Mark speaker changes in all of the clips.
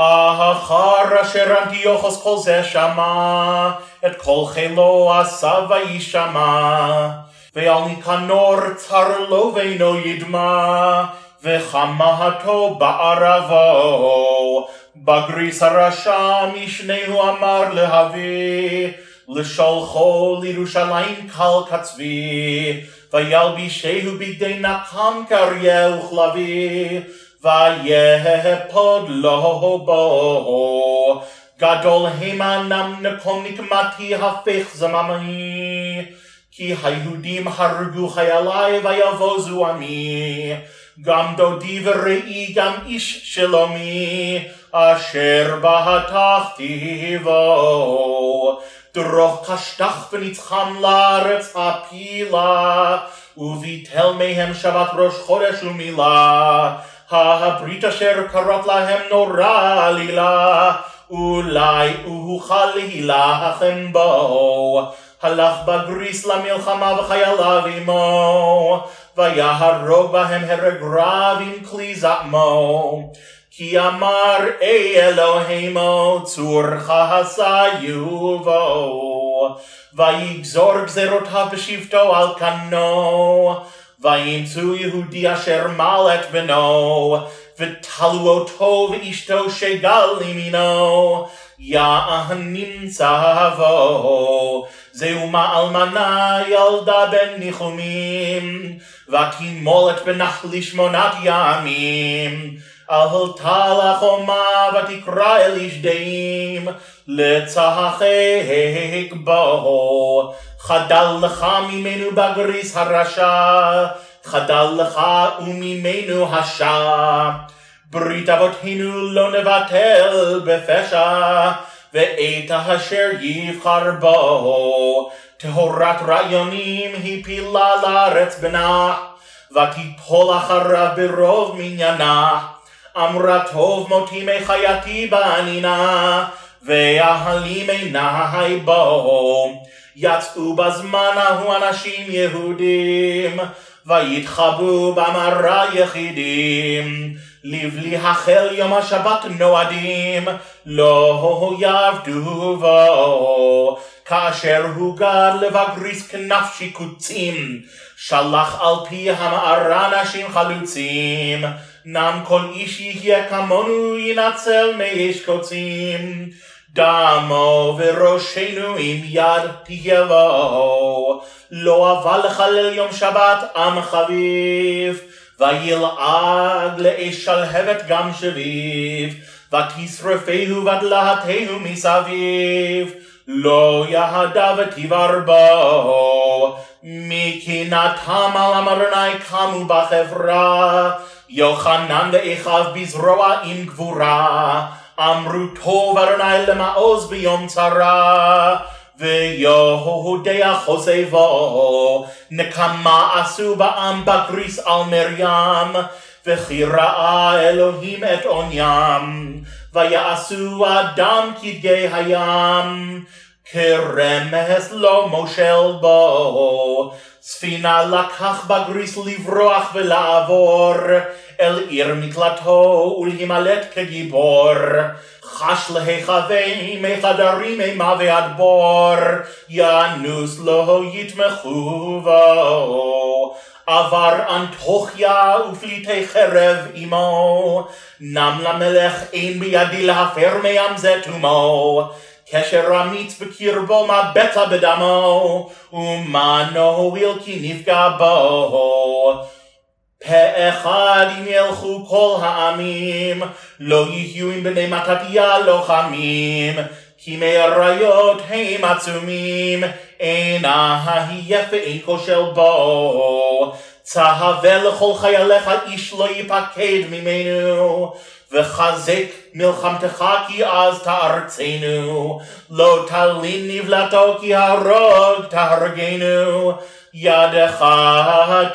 Speaker 1: אחר אשר אנטיוכוס כל זה שמע, את כל חילו עשה וישמע. ועל ניקנור צר לו ואינו ידמה, וחמתו בערבו. בגריס הרשע משנהו אמר להביא, לשולחו לירושלים קל כצבי, וילבישהו בגדי נקם קריה וכלבי, ויהפוד לו בו. גדול הימנם נקום נקמתי הפך זממי, כי היהודים הרגו חיילי ויבוזו עמי. גם דודי ורעי גם איש שלומי, אשר בהתחתי בו. דרוך קשתך ונצחם לארץ הפילה, וביטל מהם שבת ראש חודש ומילה. הברית אשר קראת להם נורא עלילה, אולי אוכל להילחם בו. הלך בגריס למלחמה וחייליו עמו, ויהרוג בהם הרג רב עם כלי זעמו. כי אמר אי אלוהימו צורך הסיובו, ויגזור גזרותיו בשבטו על כנו, וימצאו יהודי אשר מל את בנו, ותלו אותו ואשתו שגל ימינו, יען נמצא בו. זהו מאלמנה ילדה בן ניחומים, ותימול את בנחלי שמונת ימים. עלתה לחומה ותקרא אל איש דעים, לצחק בו. חדל לך ממנו בגריס הרשע, חדל לך וממנו השע. ברית אבותינו לא נבטל בפשע, ואת אשר יבחר בו. טהורת רעיונים הפילה לארץ בנה, ותיפול אחריו ברוב מניינה. אמרה טוב מותי מחייתי בענינה, וההלים עיניי בו. יצאו בזמן ההוא אנשים יהודים, ויתחבאו במראה יחידים. לבלי החל יום השבת נועדים, לא יעבדו בו. כאשר הוגד לבגריס כנף שיקוצים, שלח על פי המערה נשים חלוצים. נם כל איש יהיה כמונו ינצל מאש קוצים. דמו וראשנו עם יד תהיה לו. לא אבל לחלל יום שבת עם חביב. וילעג לאש שלהבת גם שביב. ותשרפהו ודלהתהו מסביב. לא יהדה ותיבר בו. מקנאתם על המרנאי קמו בחברה. יוחנן ואחיו בזרוע עם גבורה. אמרו טוב אדוני למעוז ביום צרה. ויהודיה חוזבו, נקמה עשו בעם בגריס על מרים, וכי ראה אלוהים את עוניים, ויעשו אדם כדגי הים, כרמס לא מושל בו. ספינה לקח בגריס לברוח ולעבור, אל עיר מקלטו ולהימלט כגיבור. חש להיחווה מחדרים אימה ועד בור, ינוס לא יתמכו בו. עבר אנטוכיה ופליטי חרב עמו, נם למלך אין בידי להפר מים זה תומו. קשר אמיץ בקרבו מבטה בדמו, ומה הועיל כי נפגע בו. פה אחד אם ילכו כל העמים, לא יהיו עם בני מתתיה לוחמים, כי מאריות הם עצומים, אינה היפה אין כושל בו. צהבה לכל חייליך איש לא ייפקד ממנו, וחזק מלחמתך כי אז תארצנו, לא תלין נבלתו כי הרוג תהרגנו. ידך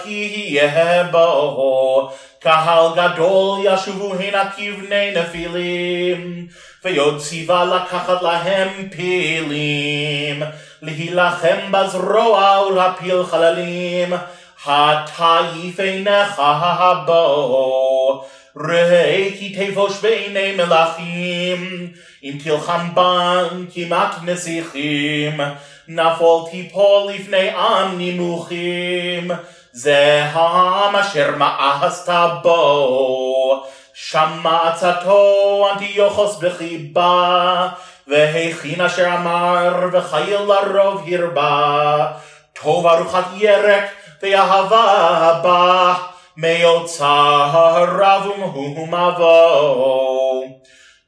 Speaker 1: כי יהיה בו, קהל גדול ישובו הנה כבני נפילים, ויוד ציווה לקחת להם פילים, להילחם בזרוע ולהפיל חללים, עיניך בו, ראה כי תבוש בעיני מלאכים, אם תלחם בן כמעט נסיכים, נפול תיפול לפני עם נמוכים, זה העם אשר מאסת בו, שמע עצתו אנטיוכוס בחיבה, והכין אשר אמר וחיל לרוב הרבה, טוב ארוחת ירק Ve'ahava haba me'otzah ravum humavo.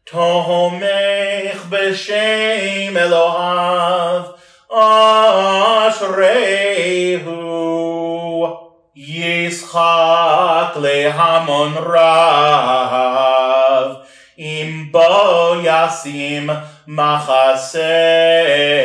Speaker 1: Tomech b'shem Elohav ashrehu Yitzchak lehamon rav im bo yasim machaseh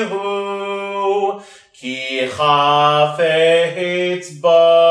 Speaker 1: יצילהו, כי חפץ בו.